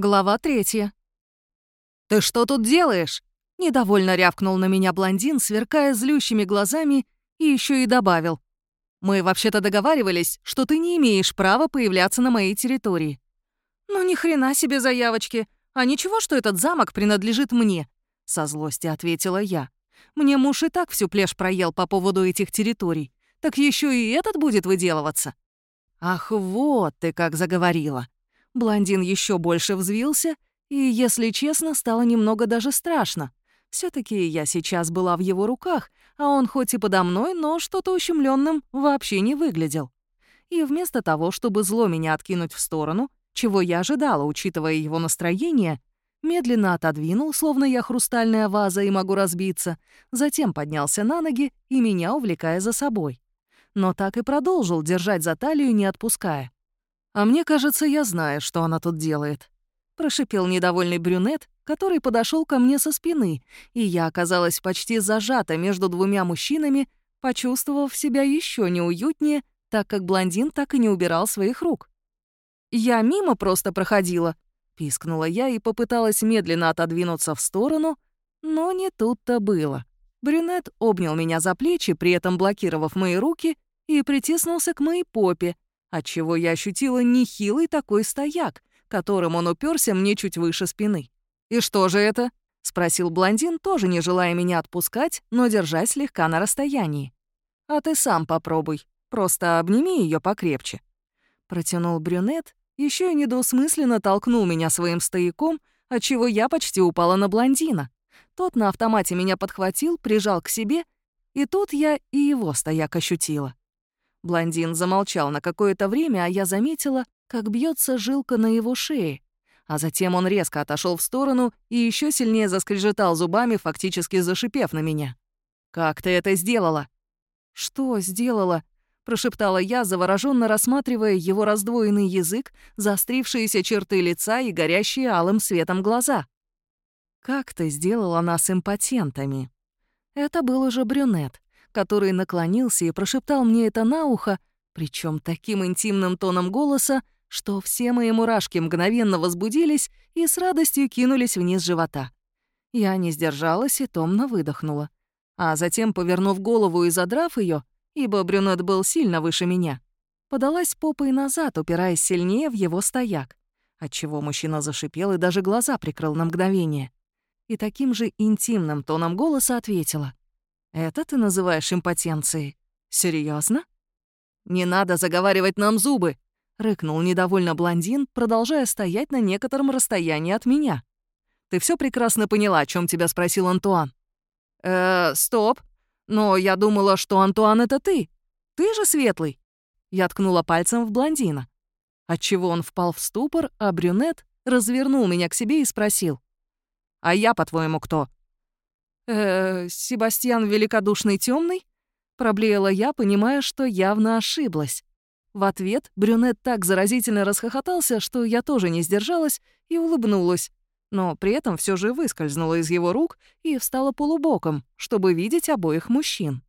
Глава третья. «Ты что тут делаешь?» Недовольно рявкнул на меня блондин, сверкая злющими глазами, и еще и добавил. «Мы вообще-то договаривались, что ты не имеешь права появляться на моей территории». «Ну ни хрена себе заявочки. А ничего, что этот замок принадлежит мне?» Со злости ответила я. «Мне муж и так всю плешь проел по поводу этих территорий. Так еще и этот будет выделываться». «Ах, вот ты как заговорила!» Блондин еще больше взвился, и, если честно, стало немного даже страшно. все таки я сейчас была в его руках, а он хоть и подо мной, но что-то ущемленным вообще не выглядел. И вместо того, чтобы зло меня откинуть в сторону, чего я ожидала, учитывая его настроение, медленно отодвинул, словно я хрустальная ваза и могу разбиться, затем поднялся на ноги и меня увлекая за собой. Но так и продолжил держать за талию, не отпуская. «А мне кажется, я знаю, что она тут делает», — прошипел недовольный брюнет, который подошел ко мне со спины, и я оказалась почти зажата между двумя мужчинами, почувствовав себя еще неуютнее, так как блондин так и не убирал своих рук. «Я мимо просто проходила», — пискнула я и попыталась медленно отодвинуться в сторону, но не тут-то было. Брюнет обнял меня за плечи, при этом блокировав мои руки, и притиснулся к моей попе, отчего я ощутила нехилый такой стояк, которым он уперся мне чуть выше спины. «И что же это?» — спросил блондин, тоже не желая меня отпускать, но держась слегка на расстоянии. «А ты сам попробуй, просто обними ее покрепче». Протянул брюнет, еще и недоусмысленно толкнул меня своим стояком, отчего я почти упала на блондина. Тот на автомате меня подхватил, прижал к себе, и тут я и его стояк ощутила. Блондин замолчал на какое-то время, а я заметила, как бьется жилка на его шее. А затем он резко отошел в сторону и еще сильнее заскрежетал зубами, фактически зашипев на меня. «Как ты это сделала?» «Что сделала?» — прошептала я, завороженно рассматривая его раздвоенный язык, заострившиеся черты лица и горящие алым светом глаза. «Как ты сделала нас импотентами?» Это был уже брюнет который наклонился и прошептал мне это на ухо, причем таким интимным тоном голоса, что все мои мурашки мгновенно возбудились и с радостью кинулись вниз живота. Я не сдержалась и томно выдохнула. А затем, повернув голову и задрав ее, ибо брюнет был сильно выше меня, подалась попой назад, упираясь сильнее в его стояк, отчего мужчина зашипел и даже глаза прикрыл на мгновение. И таким же интимным тоном голоса ответила. Это ты называешь импотенцией? Серьезно? Не надо заговаривать нам зубы, рыкнул недовольно блондин, продолжая стоять на некотором расстоянии от меня. Ты все прекрасно поняла, о чем тебя спросил Антуан. Э, стоп. Но я думала, что Антуан это ты. Ты же светлый. Я ткнула пальцем в блондина. Отчего он впал в ступор, а брюнет развернул меня к себе и спросил. «А я, по-твоему, кто?» Э Себастьян Великодушный Темный? Проблеяла я, понимая, что явно ошиблась. В ответ брюнет так заразительно расхохотался, что я тоже не сдержалась и улыбнулась, но при этом все же выскользнула из его рук и встала полубоком, чтобы видеть обоих мужчин.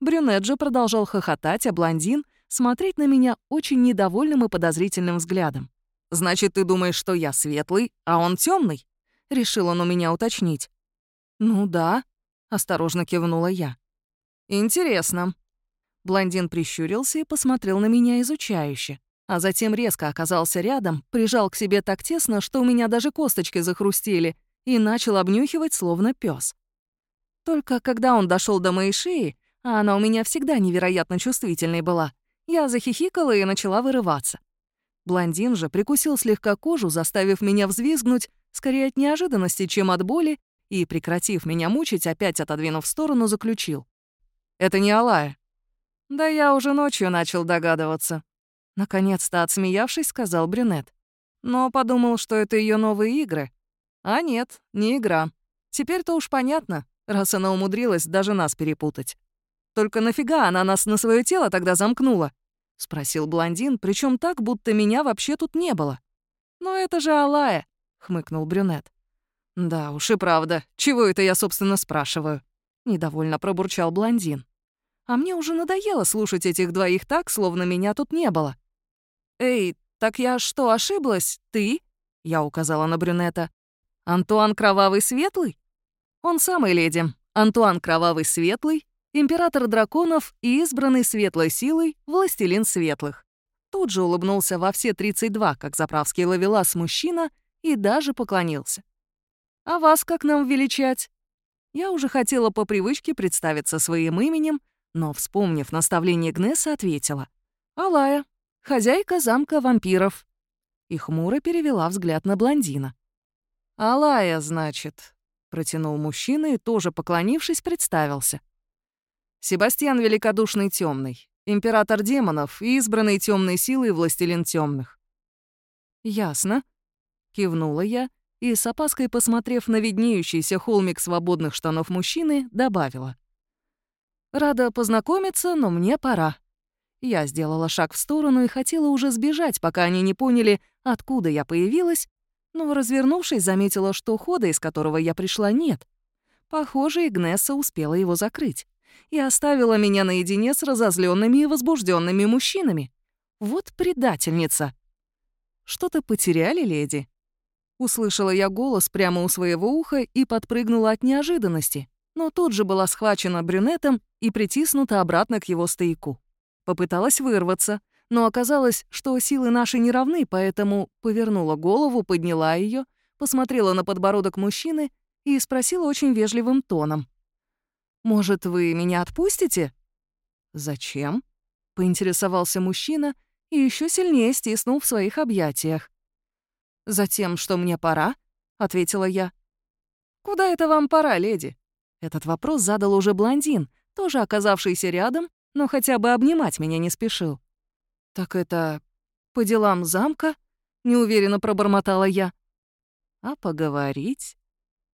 Брюнет же продолжал хохотать, а блондин — смотреть на меня очень недовольным и подозрительным взглядом. «Значит, ты думаешь, что я светлый, а он темный? решил он у меня уточнить. «Ну да», — осторожно кивнула я. «Интересно». Блондин прищурился и посмотрел на меня изучающе, а затем резко оказался рядом, прижал к себе так тесно, что у меня даже косточки захрустели, и начал обнюхивать, словно пес. Только когда он дошел до моей шеи, а она у меня всегда невероятно чувствительной была, я захихикала и начала вырываться. Блондин же прикусил слегка кожу, заставив меня взвизгнуть, скорее от неожиданности, чем от боли, и, прекратив меня мучить, опять отодвинув в сторону, заключил. «Это не Алая». «Да я уже ночью начал догадываться». Наконец-то, отсмеявшись, сказал брюнет. Но подумал, что это ее новые игры. А нет, не игра. Теперь-то уж понятно, раз она умудрилась даже нас перепутать. Только нафига она нас на свое тело тогда замкнула? Спросил блондин, причем так, будто меня вообще тут не было. «Но это же Алая», — хмыкнул брюнет. «Да уж и правда. Чего это я, собственно, спрашиваю?» — недовольно пробурчал блондин. «А мне уже надоело слушать этих двоих так, словно меня тут не было». «Эй, так я что, ошиблась? Ты?» Я указала на брюнета. «Антуан Кровавый Светлый?» «Он самый, леди. Антуан Кровавый Светлый, император драконов и избранный светлой силой властелин светлых». Тут же улыбнулся во все 32, как заправский ловелас мужчина, и даже поклонился. «А вас как нам величать?» Я уже хотела по привычке представиться своим именем, но, вспомнив наставление Гнесса, ответила. «Алая, хозяйка замка вампиров». И хмуро перевела взгляд на блондина. «Алая, значит», — протянул мужчина и, тоже поклонившись, представился. «Себастьян Великодушный Темный, император демонов и избранный темной силой властелин темных». «Ясно», — кивнула я и, с опаской посмотрев на виднеющийся холмик свободных штанов мужчины, добавила. «Рада познакомиться, но мне пора». Я сделала шаг в сторону и хотела уже сбежать, пока они не поняли, откуда я появилась, но, развернувшись, заметила, что хода, из которого я пришла, нет. Похоже, Игнесса успела его закрыть и оставила меня наедине с разозленными и возбужденными мужчинами. Вот предательница. «Что-то потеряли, леди?» Услышала я голос прямо у своего уха и подпрыгнула от неожиданности, но тут же была схвачена брюнетом и притиснута обратно к его стояку. Попыталась вырваться, но оказалось, что силы наши не равны, поэтому повернула голову, подняла ее, посмотрела на подбородок мужчины и спросила очень вежливым тоном. «Может, вы меня отпустите?» «Зачем?» — поинтересовался мужчина и еще сильнее стиснул в своих объятиях. «Затем, что мне пора», — ответила я. «Куда это вам пора, леди?» Этот вопрос задал уже блондин, тоже оказавшийся рядом, но хотя бы обнимать меня не спешил. «Так это по делам замка?» — неуверенно пробормотала я. «А поговорить?»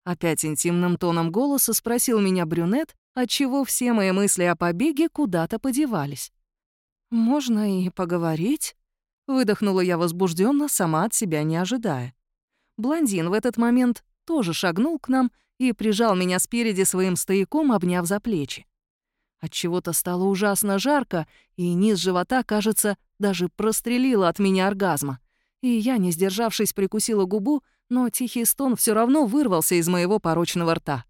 Опять интимным тоном голоса спросил меня брюнет, отчего все мои мысли о побеге куда-то подевались. «Можно и поговорить?» Выдохнула я возбужденно, сама от себя не ожидая. Блондин в этот момент тоже шагнул к нам и прижал меня спереди своим стояком, обняв за плечи. От чего-то стало ужасно жарко, и низ живота, кажется, даже прострелило от меня оргазма. И я, не сдержавшись, прикусила губу, но тихий стон все равно вырвался из моего порочного рта.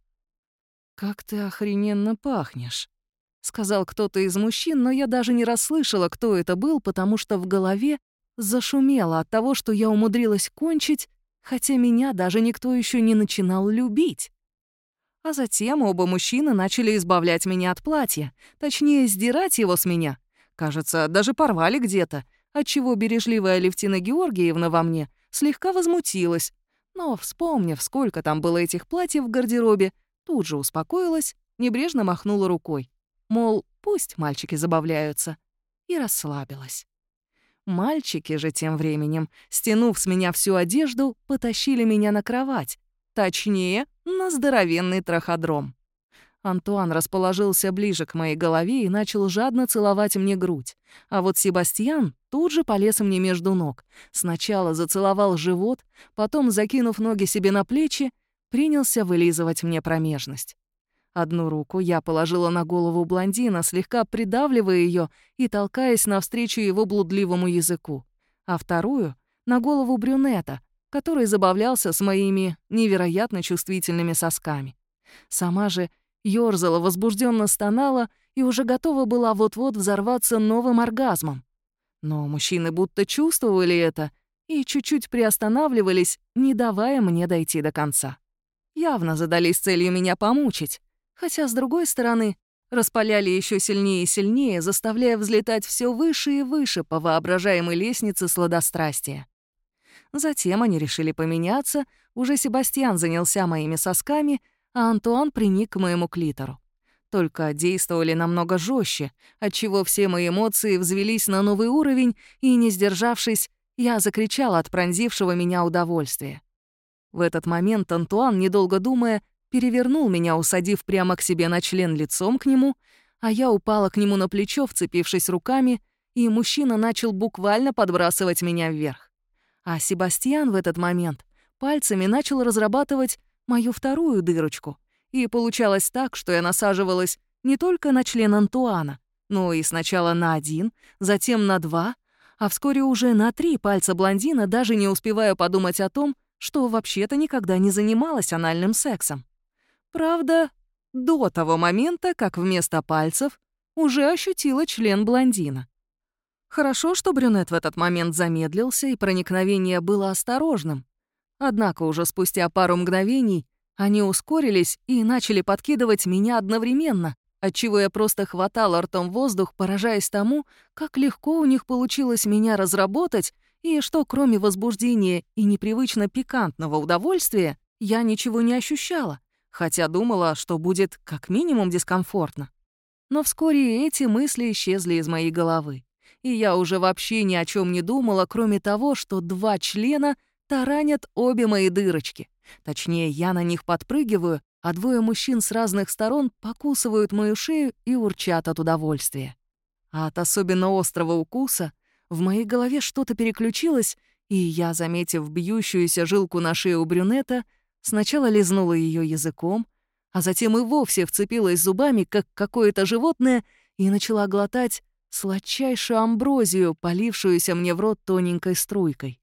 «Как ты охрененно пахнешь», — сказал кто-то из мужчин, но я даже не расслышала, кто это был, потому что в голове зашумела от того, что я умудрилась кончить, хотя меня даже никто еще не начинал любить. А затем оба мужчины начали избавлять меня от платья, точнее, сдирать его с меня. Кажется, даже порвали где-то, отчего бережливая Левтина Георгиевна во мне слегка возмутилась. Но, вспомнив, сколько там было этих платьев в гардеробе, тут же успокоилась, небрежно махнула рукой. Мол, пусть мальчики забавляются. И расслабилась. Мальчики же тем временем, стянув с меня всю одежду, потащили меня на кровать. Точнее, на здоровенный траходром. Антуан расположился ближе к моей голове и начал жадно целовать мне грудь. А вот Себастьян тут же полез мне между ног. Сначала зацеловал живот, потом, закинув ноги себе на плечи, принялся вылизывать мне промежность. Одну руку я положила на голову блондина, слегка придавливая ее и толкаясь навстречу его блудливому языку, а вторую — на голову брюнета, который забавлялся с моими невероятно чувствительными сосками. Сама же ёрзала, возбужденно стонала и уже готова была вот-вот взорваться новым оргазмом. Но мужчины будто чувствовали это и чуть-чуть приостанавливались, не давая мне дойти до конца. Явно задались целью меня помучить, хотя, с другой стороны, распаляли еще сильнее и сильнее, заставляя взлетать все выше и выше по воображаемой лестнице сладострастия. Затем они решили поменяться, уже Себастьян занялся моими сосками, а Антуан приник к моему клитору. Только действовали намного жестче, отчего все мои эмоции взвелись на новый уровень, и, не сдержавшись, я закричала от пронзившего меня удовольствия. В этот момент Антуан, недолго думая, перевернул меня, усадив прямо к себе на член лицом к нему, а я упала к нему на плечо, вцепившись руками, и мужчина начал буквально подбрасывать меня вверх. А Себастьян в этот момент пальцами начал разрабатывать мою вторую дырочку, и получалось так, что я насаживалась не только на член Антуана, но и сначала на один, затем на два, а вскоре уже на три пальца блондина, даже не успевая подумать о том, что вообще-то никогда не занималась анальным сексом. Правда, до того момента, как вместо пальцев уже ощутила член блондина. Хорошо, что брюнет в этот момент замедлился, и проникновение было осторожным. Однако уже спустя пару мгновений они ускорились и начали подкидывать меня одновременно, отчего я просто хватала ртом воздух, поражаясь тому, как легко у них получилось меня разработать, и что кроме возбуждения и непривычно пикантного удовольствия я ничего не ощущала, хотя думала, что будет как минимум дискомфортно. Но вскоре эти мысли исчезли из моей головы, и я уже вообще ни о чем не думала, кроме того, что два члена таранят обе мои дырочки. Точнее, я на них подпрыгиваю, а двое мужчин с разных сторон покусывают мою шею и урчат от удовольствия. А от особенно острого укуса в моей голове что-то переключилось, и я, заметив бьющуюся жилку на шее у брюнета, сначала лизнула ее языком, а затем и вовсе вцепилась зубами, как какое-то животное, и начала глотать сладчайшую амброзию, полившуюся мне в рот тоненькой струйкой.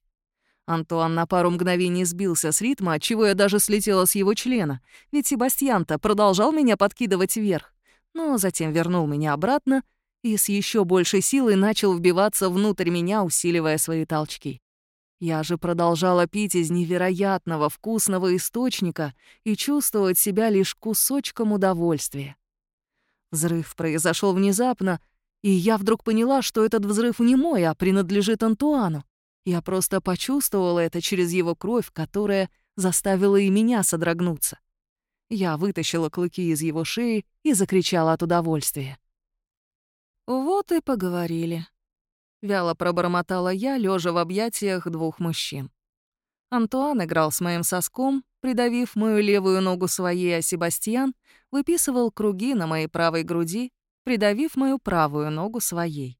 Антуан на пару мгновений сбился с ритма, отчего я даже слетела с его члена, ведь Себастьян-то продолжал меня подкидывать вверх, но затем вернул меня обратно и с еще большей силой начал вбиваться внутрь меня, усиливая свои толчки. Я же продолжала пить из невероятного вкусного источника и чувствовать себя лишь кусочком удовольствия. Взрыв произошел внезапно, и я вдруг поняла, что этот взрыв не мой, а принадлежит Антуану. Я просто почувствовала это через его кровь, которая заставила и меня содрогнуться. Я вытащила клыки из его шеи и закричала от удовольствия. «Вот и поговорили», — вяло пробормотала я, лежа в объятиях двух мужчин. Антуан играл с моим соском, придавив мою левую ногу своей, а Себастьян выписывал круги на моей правой груди, придавив мою правую ногу своей.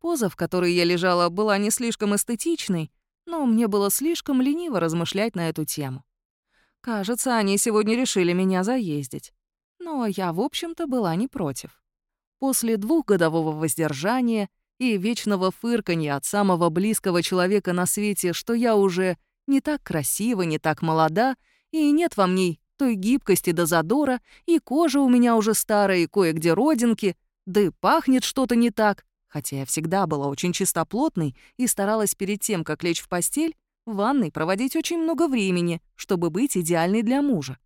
Поза, в которой я лежала, была не слишком эстетичной, но мне было слишком лениво размышлять на эту тему. Кажется, они сегодня решили меня заездить. Но я, в общем-то, была не против. После двухгодового воздержания и вечного фырканья от самого близкого человека на свете, что я уже не так красива, не так молода, и нет во мне той гибкости до задора, и кожа у меня уже старая, и кое-где родинки, да и пахнет что-то не так, хотя я всегда была очень чистоплотной и старалась перед тем, как лечь в постель, в ванной проводить очень много времени, чтобы быть идеальной для мужа.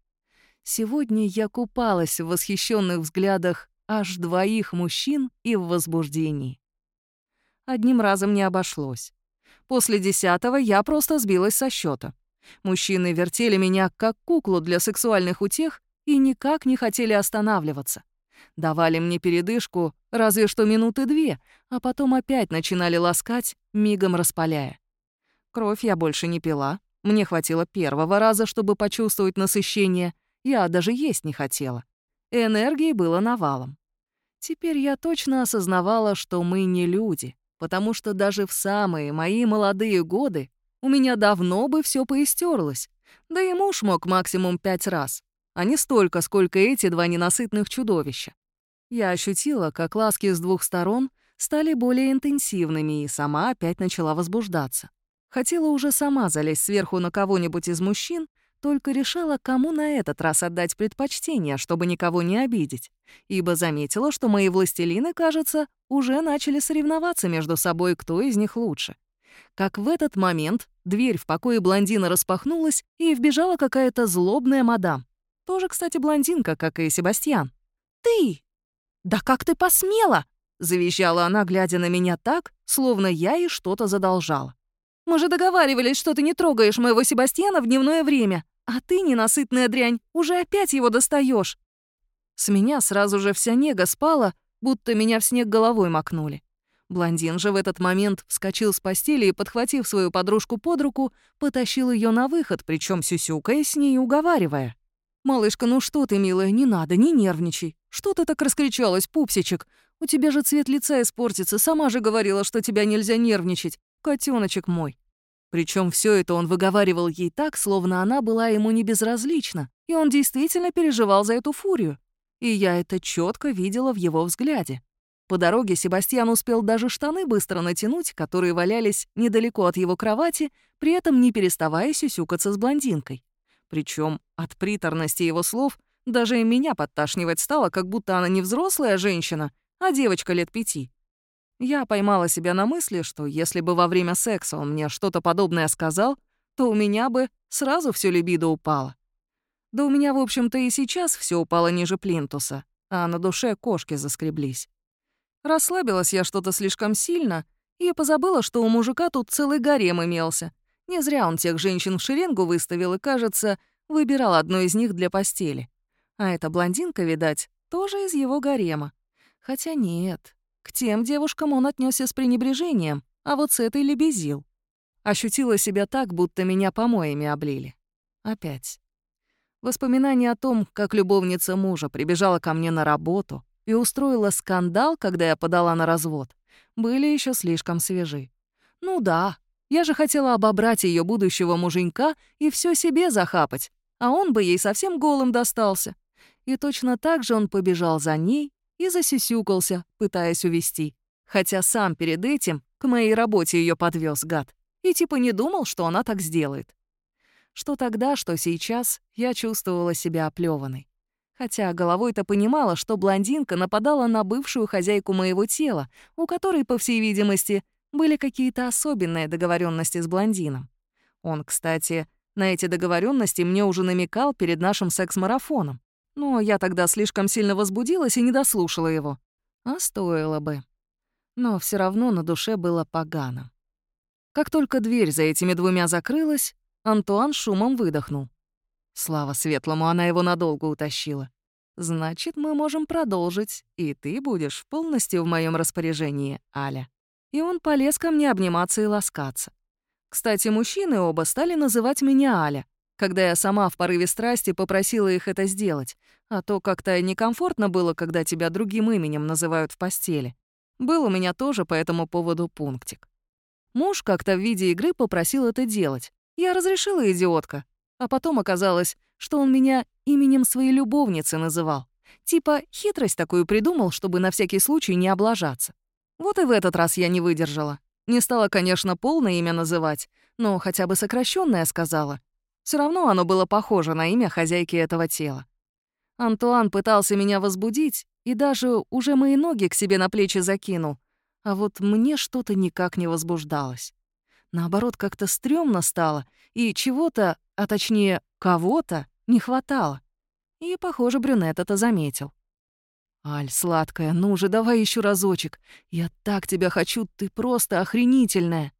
Сегодня я купалась в восхищенных взглядах аж двоих мужчин и в возбуждении. Одним разом не обошлось. После десятого я просто сбилась со счета. Мужчины вертели меня как куклу для сексуальных утех и никак не хотели останавливаться. Давали мне передышку разве что минуты две, а потом опять начинали ласкать, мигом распаляя. Кровь я больше не пила. Мне хватило первого раза, чтобы почувствовать насыщение. Я даже есть не хотела. Энергии было навалом. Теперь я точно осознавала, что мы не люди, потому что даже в самые мои молодые годы у меня давно бы все поистерлось. Да и муж мог максимум пять раз, а не столько, сколько эти два ненасытных чудовища. Я ощутила, как ласки с двух сторон стали более интенсивными, и сама опять начала возбуждаться. Хотела уже сама залезть сверху на кого-нибудь из мужчин, только решала, кому на этот раз отдать предпочтение, чтобы никого не обидеть, ибо заметила, что мои властелины, кажется, уже начали соревноваться между собой, кто из них лучше. Как в этот момент дверь в покое блондина распахнулась, и вбежала какая-то злобная мадам. Тоже, кстати, блондинка, как и Себастьян. «Ты! Да как ты посмела?» — завизжала она, глядя на меня так, словно я ей что-то задолжала. Мы же договаривались, что ты не трогаешь моего Себастьяна в дневное время, а ты, ненасытная дрянь, уже опять его достаешь. С меня сразу же вся нега спала, будто меня в снег головой макнули. Блондин же в этот момент вскочил с постели и, подхватив свою подружку под руку, потащил ее на выход, причем сюсюкая с ней уговаривая. «Малышка, ну что ты, милая, не надо, не нервничай. Что ты так раскричалась, пупсичек? У тебя же цвет лица испортится, сама же говорила, что тебя нельзя нервничать котеночек мой. Причем все это он выговаривал ей так, словно она была ему не безразлична, и он действительно переживал за эту фурию. И я это четко видела в его взгляде. По дороге Себастьян успел даже штаны быстро натянуть, которые валялись недалеко от его кровати, при этом не переставая сюсюкаться с блондинкой. Причем от приторности его слов даже и меня подташнивать стало, как будто она не взрослая женщина, а девочка лет пяти. Я поймала себя на мысли, что если бы во время секса он мне что-то подобное сказал, то у меня бы сразу все либидо упало. Да у меня, в общем-то, и сейчас все упало ниже плинтуса, а на душе кошки заскреблись. Расслабилась я что-то слишком сильно и позабыла, что у мужика тут целый гарем имелся. Не зря он тех женщин в шеренгу выставил и, кажется, выбирал одну из них для постели. А эта блондинка, видать, тоже из его гарема. Хотя нет, к тем девушкам он отнесся с пренебрежением, а вот с этой лебезил. Ощутила себя так, будто меня помоями облили. Опять. Воспоминания о том, как любовница мужа прибежала ко мне на работу и устроила скандал, когда я подала на развод, были еще слишком свежи. Ну да, я же хотела обобрать ее будущего муженька и все себе захапать, а он бы ей совсем голым достался. И точно так же он побежал за ней и засюсюкался, пытаясь увести. Хотя сам перед этим к моей работе ее подвез гад. И типа не думал, что она так сделает. Что тогда, что сейчас, я чувствовала себя оплеванной. Хотя головой-то понимала, что блондинка нападала на бывшую хозяйку моего тела, у которой, по всей видимости, были какие-то особенные договоренности с блондином. Он, кстати, на эти договоренности мне уже намекал перед нашим секс-марафоном. Но я тогда слишком сильно возбудилась и не дослушала его. А стоило бы. Но все равно на душе было погано. Как только дверь за этими двумя закрылась, Антуан шумом выдохнул. Слава светлому, она его надолго утащила. Значит, мы можем продолжить, и ты будешь полностью в моем распоряжении, Аля. И он полез ко мне обниматься и ласкаться. Кстати, мужчины оба стали называть меня Аля, когда я сама в порыве страсти попросила их это сделать, а то как-то некомфортно было, когда тебя другим именем называют в постели. Был у меня тоже по этому поводу пунктик. Муж как-то в виде игры попросил это делать. Я разрешила, идиотка. А потом оказалось, что он меня именем своей любовницы называл. Типа хитрость такую придумал, чтобы на всякий случай не облажаться. Вот и в этот раз я не выдержала. Не стала, конечно, полное имя называть, но хотя бы сокращенное сказала. Все равно оно было похоже на имя хозяйки этого тела. Антуан пытался меня возбудить и даже уже мои ноги к себе на плечи закинул, а вот мне что-то никак не возбуждалось. Наоборот, как-то стрёмно стало, и чего-то, а точнее, кого-то, не хватало. И, похоже, брюнет это заметил. «Аль, сладкая, ну же, давай еще разочек. Я так тебя хочу, ты просто охренительная!»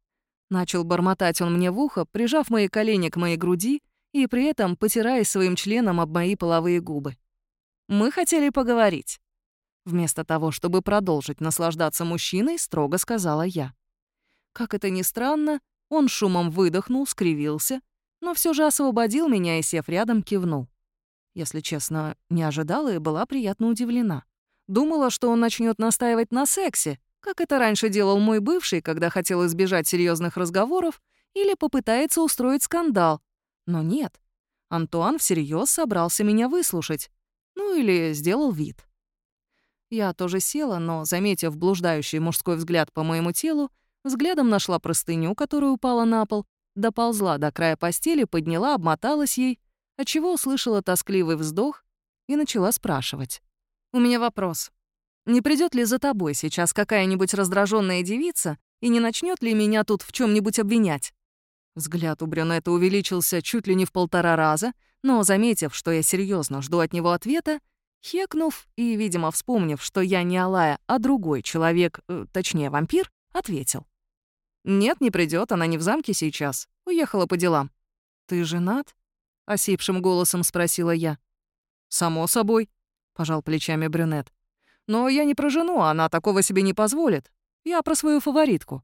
Начал бормотать он мне в ухо, прижав мои колени к моей груди и при этом потирая своим членом об мои половые губы. «Мы хотели поговорить». Вместо того, чтобы продолжить наслаждаться мужчиной, строго сказала я. Как это ни странно, он шумом выдохнул, скривился, но все же освободил меня и, сев рядом, кивнул. Если честно, не ожидала и была приятно удивлена. Думала, что он начнет настаивать на сексе, как это раньше делал мой бывший, когда хотел избежать серьезных разговоров, или попытается устроить скандал. Но нет. Антуан всерьез собрался меня выслушать. Ну или сделал вид. Я тоже села, но, заметив блуждающий мужской взгляд по моему телу, взглядом нашла простыню, которая упала на пол, доползла до края постели, подняла, обмоталась ей, отчего услышала тоскливый вздох и начала спрашивать. У меня вопрос. Не придет ли за тобой сейчас какая-нибудь раздраженная девица и не начнет ли меня тут в чем нибудь обвинять? Взгляд у брюнета увеличился чуть ли не в полтора раза, но, заметив, что я серьезно жду от него ответа, хекнув и, видимо, вспомнив, что я не Алая, а другой человек, э, точнее, вампир, ответил. «Нет, не придет, она не в замке сейчас. Уехала по делам». «Ты женат?» — осипшим голосом спросила я. «Само собой», пожал плечами брюнет. «Но я не про жену, она такого себе не позволит. Я про свою фаворитку».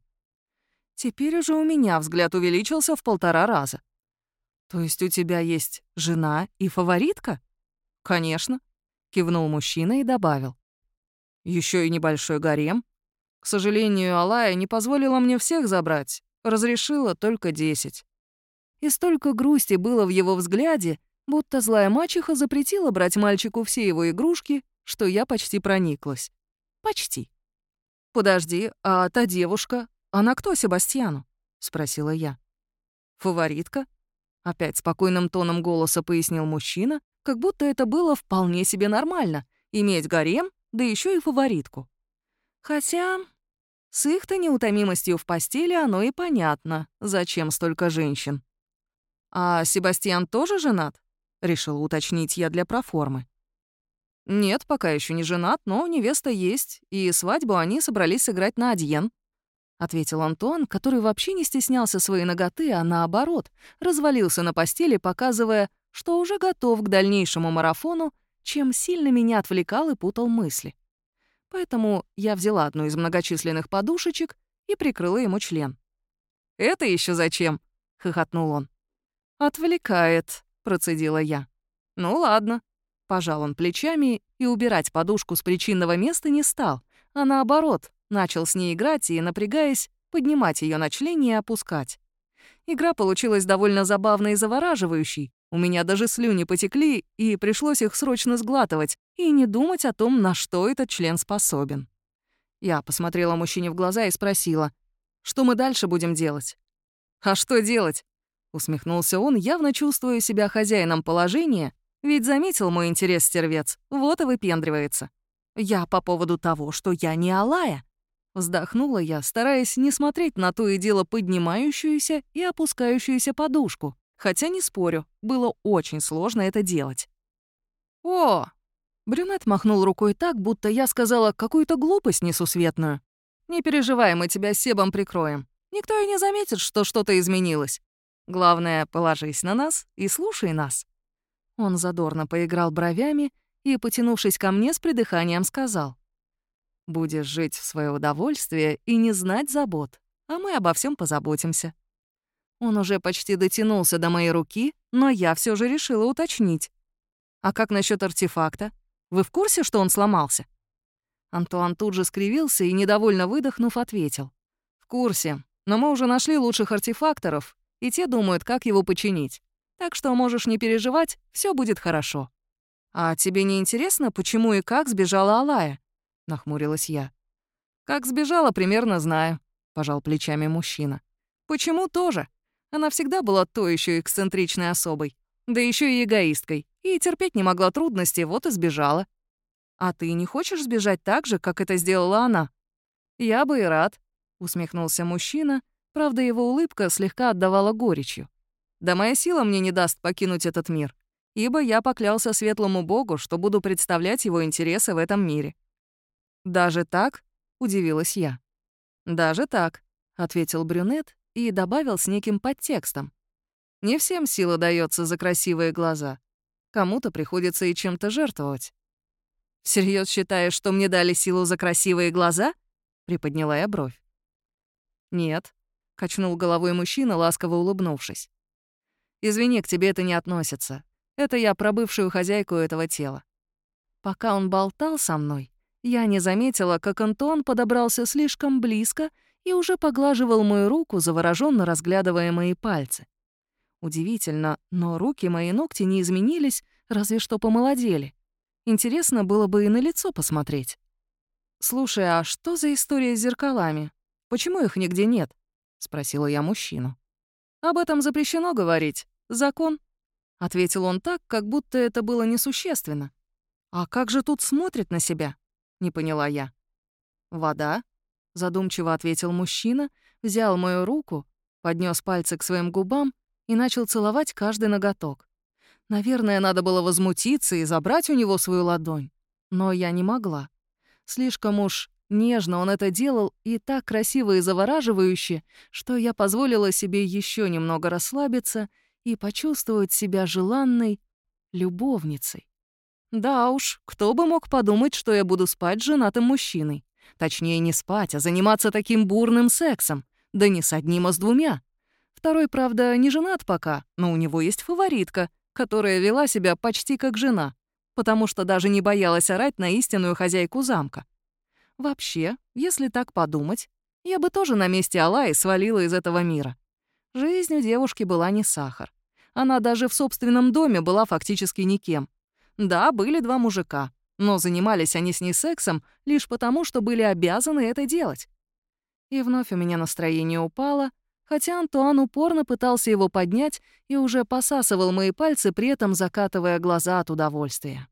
Теперь уже у меня взгляд увеличился в полтора раза. «То есть у тебя есть жена и фаворитка?» «Конечно», — кивнул мужчина и добавил. Еще и небольшой гарем. К сожалению, Алая не позволила мне всех забрать, разрешила только десять. И столько грусти было в его взгляде, Будто злая мачеха запретила брать мальчику все его игрушки, что я почти прониклась. Почти. «Подожди, а та девушка, она кто Себастьяну?» — спросила я. «Фаворитка?» — опять спокойным тоном голоса пояснил мужчина, как будто это было вполне себе нормально — иметь гарем, да еще и фаворитку. Хотя с их-то неутомимостью в постели оно и понятно, зачем столько женщин. «А Себастьян тоже женат?» — решила уточнить я для проформы. «Нет, пока еще не женат, но невеста есть, и свадьбу они собрались сыграть на Адьен», — ответил Антуан, который вообще не стеснялся своей ноготы, а наоборот, развалился на постели, показывая, что уже готов к дальнейшему марафону, чем сильно меня отвлекал и путал мысли. Поэтому я взяла одну из многочисленных подушечек и прикрыла ему член. «Это еще зачем?» — хохотнул он. «Отвлекает», — процедила я. «Ну ладно, Пожал он плечами и убирать подушку с причинного места не стал, а наоборот, начал с ней играть и, напрягаясь, поднимать ее на члене и опускать. Игра получилась довольно забавной и завораживающей. У меня даже слюни потекли, и пришлось их срочно сглатывать и не думать о том, на что этот член способен. Я посмотрела мужчине в глаза и спросила, что мы дальше будем делать? «А что делать?» — усмехнулся он, явно чувствуя себя хозяином положения ведь заметил мой интерес стервец, вот и выпендривается. Я по поводу того, что я не Алая. Вздохнула я, стараясь не смотреть на то и дело поднимающуюся и опускающуюся подушку. Хотя, не спорю, было очень сложно это делать. «О!» Брюнет махнул рукой так, будто я сказала какую-то глупость несусветную. «Не переживай, мы тебя себом прикроем. Никто и не заметит, что что-то изменилось. Главное, положись на нас и слушай нас». Он задорно поиграл бровями и, потянувшись ко мне, с придыханием сказал. «Будешь жить в свое удовольствие и не знать забот, а мы обо всем позаботимся». Он уже почти дотянулся до моей руки, но я все же решила уточнить. «А как насчет артефакта? Вы в курсе, что он сломался?» Антуан тут же скривился и, недовольно выдохнув, ответил. «В курсе, но мы уже нашли лучших артефакторов, и те думают, как его починить. Так что можешь не переживать, все будет хорошо». «А тебе не интересно, почему и как сбежала Алая?» — нахмурилась я. «Как сбежала, примерно знаю», — пожал плечами мужчина. «Почему тоже? Она всегда была то еще эксцентричной особой, да еще и эгоисткой, и терпеть не могла трудности, вот и сбежала. А ты не хочешь сбежать так же, как это сделала она?» «Я бы и рад», — усмехнулся мужчина, правда, его улыбка слегка отдавала горечью. Да моя сила мне не даст покинуть этот мир, ибо я поклялся светлому богу, что буду представлять его интересы в этом мире». «Даже так?» — удивилась я. «Даже так», — ответил брюнет и добавил с неким подтекстом. «Не всем сила дается за красивые глаза. Кому-то приходится и чем-то жертвовать». Всерьез считаешь, что мне дали силу за красивые глаза?» — приподняла я бровь. «Нет», — качнул головой мужчина, ласково улыбнувшись. Извини, к тебе это не относится. Это я про бывшую хозяйку этого тела. Пока он болтал со мной, я не заметила, как Антон подобрался слишком близко и уже поглаживал мою руку, завороженно разглядывая мои пальцы. Удивительно, но руки мои ногти не изменились, разве что помолодели. Интересно было бы и на лицо посмотреть. «Слушай, а что за история с зеркалами? Почему их нигде нет?» — спросила я мужчину. «Об этом запрещено говорить. Закон», — ответил он так, как будто это было несущественно. «А как же тут смотрит на себя?» — не поняла я. «Вода», — задумчиво ответил мужчина, взял мою руку, поднес пальцы к своим губам и начал целовать каждый ноготок. Наверное, надо было возмутиться и забрать у него свою ладонь. Но я не могла. Слишком уж нежно он это делал и так красиво и завораживающе, что я позволила себе еще немного расслабиться — и почувствовать себя желанной любовницей. Да уж, кто бы мог подумать, что я буду спать с женатым мужчиной. Точнее, не спать, а заниматься таким бурным сексом. Да не с одним, а с двумя. Второй, правда, не женат пока, но у него есть фаворитка, которая вела себя почти как жена, потому что даже не боялась орать на истинную хозяйку замка. Вообще, если так подумать, я бы тоже на месте Алаи свалила из этого мира. Жизнь у девушки была не сахар. Она даже в собственном доме была фактически никем. Да, были два мужика. Но занимались они с ней сексом лишь потому, что были обязаны это делать. И вновь у меня настроение упало, хотя Антуан упорно пытался его поднять и уже посасывал мои пальцы, при этом закатывая глаза от удовольствия.